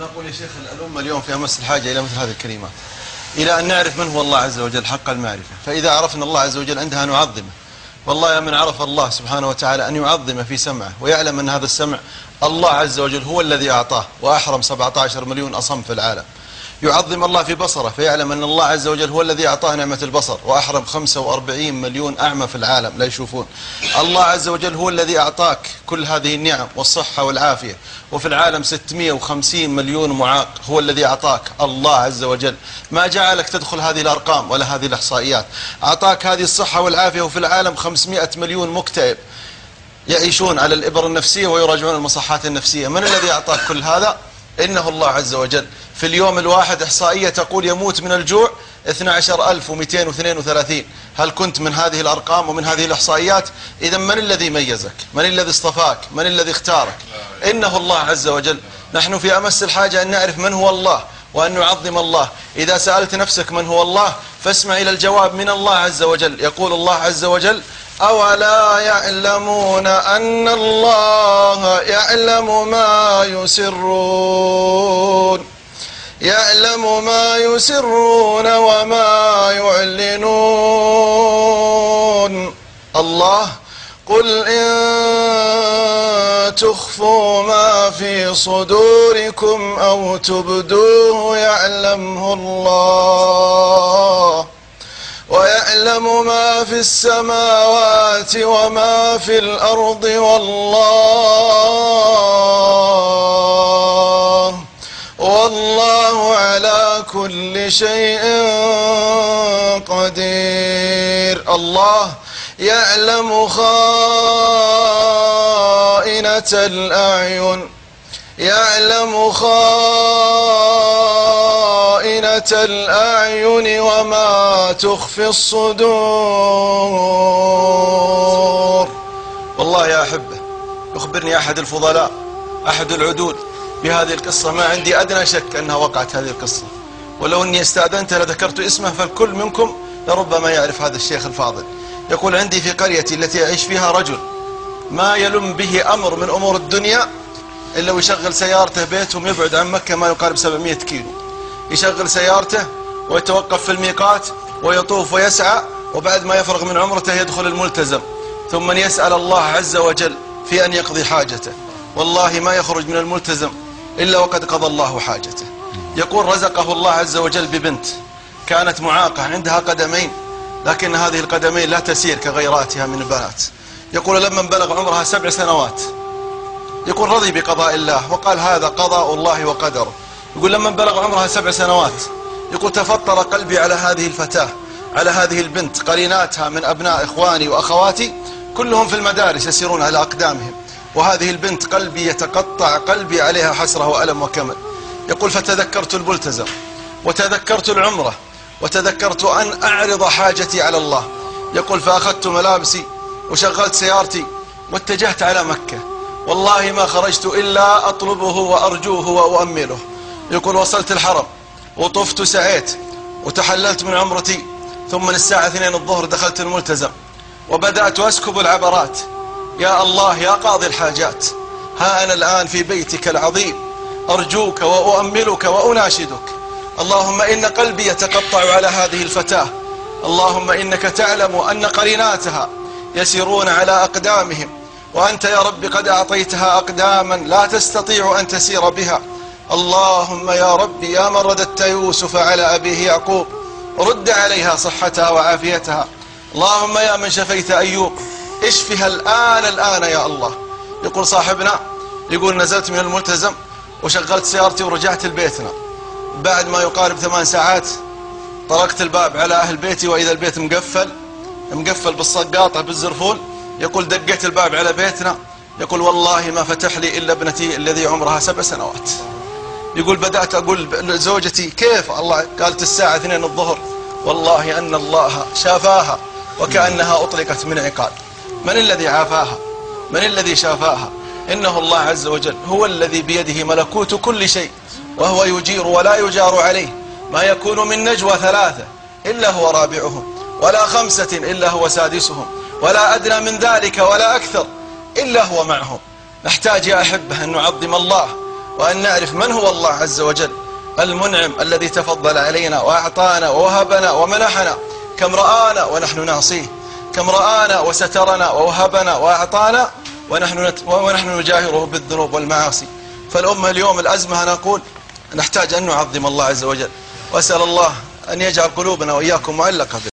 نقول يا شيخ الأمة اليوم في أمس الحاجة إلى مثل هذه الكلمات إلى أن نعرف من هو الله عز وجل حق المعرفة. فإذا عرفنا الله عز وجل عندها نعظمه. والله يا من عرف الله سبحانه وتعالى أن يعظم في سمعه ويعلم أن هذا السمع الله عز وجل هو الذي أعطاه وأحرم 17 مليون أصم في العالم. يعظم الله في بصره فيعلم أن الله عز وجل هو الذي أعطاه نعمة البصر وأحرم 45 مليون أعمى في العالم لا يشوفون. الله عز وجل هو الذي أعطاك كل هذه النعم والصحة والعافية وفي العالم 650 مليون معاق هو الذي أعطاك الله عز وجل. ما جعلك تدخل هذه الأرقام ولا هذه الإحصائيات؟ أعطاك هذه الصحة والعافية وفي العالم 500 مليون مكتئب يعيشون على الإبر النفسية ويراجعون المصحات النفسية. من الذي أعطاك كل هذا؟ إنه الله عز وجل. في اليوم الواحد إحصائية تقول يموت من الجوع 12232 هل كنت من هذه الأرقام ومن هذه الإحصائيات؟ إذا من الذي ميزك؟ من الذي اصطفاك؟ من الذي اختارك؟ إنه الله عز وجل. نحن في أمس الحاجة أن نعرف من هو الله وأن نعظم الله. إذا سألت نفسك من هو الله فاسمع إلى الجواب من الله عز وجل. يقول الله عز وجل أولا يعلمون أن الله يعلم ما يسرون. يعلم ما يسرون وما يعلنون. الله قل إن تخفوا ما في صدوركم أو تبدوه يعلمه الله. ويعلم ما في السماوات وما في الأرض والله والله على كل شيء قدير الله يعلم خائنة الأعين يعلم خائنة الأعين وما تخفي الصدور. والله يا أحبة يخبرني أحد الفضلاء أحد العدول بهذه القصة. ما عندي أدنى شك أنها وقعت هذه القصة. ولو أني استأذنت لذكرت اسمه فالكل منكم لربما يعرف هذا الشيخ الفاضل. يقول عندي في قريتي التي أعيش فيها رجل ما يلم به أمر من أمور الدنيا إلا ويشغل سيارته بيتهم يبعد عن مكة ما يقارب 700 كيلو. يشغل سيارته ويتوقف في الميقات ويطوف ويسعى وبعد ما يفرغ من عمرته يدخل الملتزم. ثم يسأل الله عز وجل في أن يقضي حاجته. والله ما يخرج من الملتزم إلا وقد قضى الله حاجته. يقول رزقه الله عز وجل ببنت. كانت معاقة عندها قدمين لكن هذه القدمين لا تسير كغيراتها من البنات يقول لما بلغ عمرها سبع سنوات. يقول رضي بقضاء الله. وقال هذا قضاء الله وقدره. يقول لما بلغ عمرها سبع سنوات يقول تفطر قلبي على هذه الفتاة على هذه البنت قريناتها من أبناء إخواني وأخواتي كلهم في المدارس يسيرون على أقدامهم وهذه البنت قلبي يتقطع قلبي عليها حسرة وألم وكمل. يقول فتذكرت الملتزم وتذكرت العمرة وتذكرت أن أعرض حاجتي على الله. يقول فأخذت ملابسي وشغلت سيارتي واتجهت على مكة. والله ما خرجت إلا أطلبه وأرجوه وأؤمله. يقول وصلت الحرم وطفت سعيت وتحللت من عمرتي ثم الساعة اثنين الظهر دخلت الملتزم وبدأت أسكب العبرات. يا الله يا قاضي الحاجات ها أنا الآن في بيتك العظيم أرجوك وأؤملك وأناشدك. اللهم إن قلبي يتقطع على هذه الفتاة. اللهم إنك تعلم أن قريناتها يسيرون على أقدامهم وأنت يا رب قد أعطيتها أقداما لا تستطيع أن تسير بها. اللهم يا رب يا من رددت يوسف على أبيه يعقوب رد عليها صحتها وعافيتها. اللهم يا من شفيت أيوب اشفها الآن الآن يا الله. يقول صاحبنا يقول نزلت من الملتزم وشغلت سيارتي ورجعت لبيتنا. بعد ما يقارب ثمان ساعات طرقت الباب على أهل بيتي وإذا البيت مقفل مقفل بالصقاطة بالزرفول يقول دقيت الباب على بيتنا. يقول والله ما فتح لي إلا ابنتي الذي عمرها سبع سنوات. يقول بدأت أقول لزوجتي كيف؟ الله قالت الساعة اثنين الظهر. والله أن الله شافاها وكأنها أطلقت من عقال من الذي عافاها؟ من الذي شافاها؟ إنه الله عز وجل هو الذي بيده ملكوت كل شيء وهو يجير ولا يجار عليه. ما يكون من نجوى ثلاثة إلا هو رابعهم ولا خمسة إلا هو سادسهم ولا أدنى من ذلك ولا أكثر إلا هو معهم. نحتاج يا أحبة أن نعظم الله وأن نعرف من هو الله عز وجل المنعم الذي تفضل علينا وأعطانا ووهبنا ومنحنا كم رآنا ونحن نعصيه كم رآنا وسترنا ووهبنا وأعطانا ونحن. ونحن نجاهره بالذنوب والمعاصي فالأمة اليوم الأزمة نقول نحتاج أن نعظم الله عز وجل وأسأل الله أن يجعل قلوبنا وإياكم معلقة به